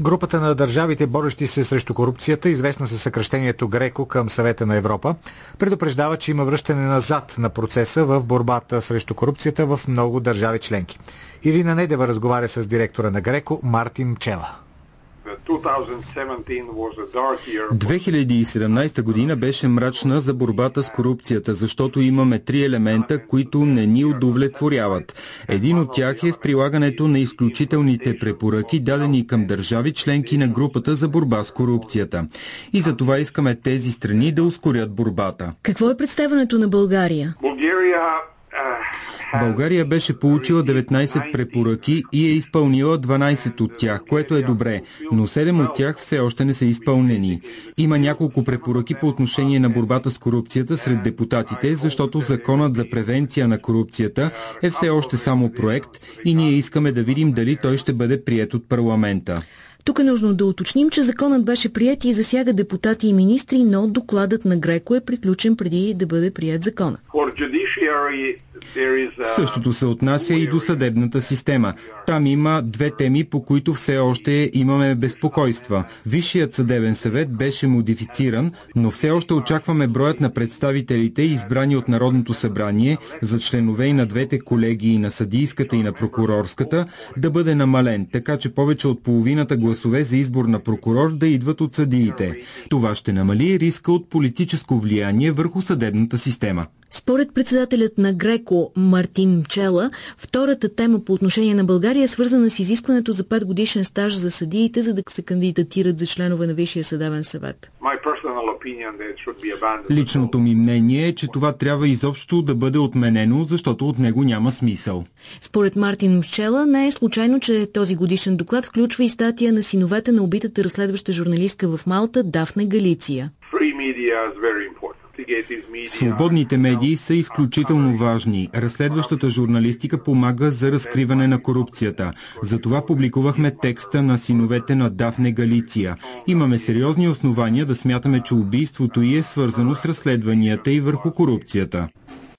Групата на държавите, борещи се срещу корупцията, известна със съкръщението Греко към съвета на Европа, предупреждава, че има връщане назад на процеса в борбата срещу корупцията в много държави членки. Ирина Недева разговаря с директора на Греко Мартин Пчела. 2017 година беше мрачна за борбата с корупцията, защото имаме три елемента, които не ни удовлетворяват. Един от тях е в прилагането на изключителните препоръки, дадени към държави членки на групата за борба с корупцията. И за това искаме тези страни да ускорят борбата. Какво е представането на България? България беше получила 19 препоръки и е изпълнила 12 от тях, което е добре, но 7 от тях все още не са изпълнени. Има няколко препоръки по отношение на борбата с корупцията сред депутатите, защото законът за превенция на корупцията е все още само проект и ние искаме да видим дали той ще бъде прият от парламента. Тук е нужно да уточним, че законът беше прият и засяга депутати и министри, но докладът на Греко е приключен преди да бъде прият закона. Същото се отнася и до съдебната система. Там има две теми, по които все още имаме безпокойства. Висшият съдебен съвет беше модифициран, но все още очакваме броят на представителите, избрани от Народното събрание, за членове и на двете колегии на съдийската и на прокурорската, да бъде намален, така че повече от половината гласове за избор на прокурор да идват от съдиите. Това ще намали риска от политическо влияние върху съдебната система. Според председателят на Греко Мартин Мчела, втората тема по отношение на България е свързана с изискването за 5 годишен стаж за съдиите, за да се кандидатират за членове на Висшия съдебен съвет. Личното ми мнение е, че това трябва изобщо да бъде отменено, защото от него няма смисъл. Според Мартин Мчела не е случайно, че този годишен доклад включва и статия на синовете на убитата разследваща журналистка в Малта Дафне Галиция. Свободните медии са изключително важни. Разследващата журналистика помага за разкриване на корупцията. Затова публикувахме текста на синовете на Дафне Галиция. Имаме сериозни основания да смятаме, че убийството й е свързано с разследванията и върху корупцията.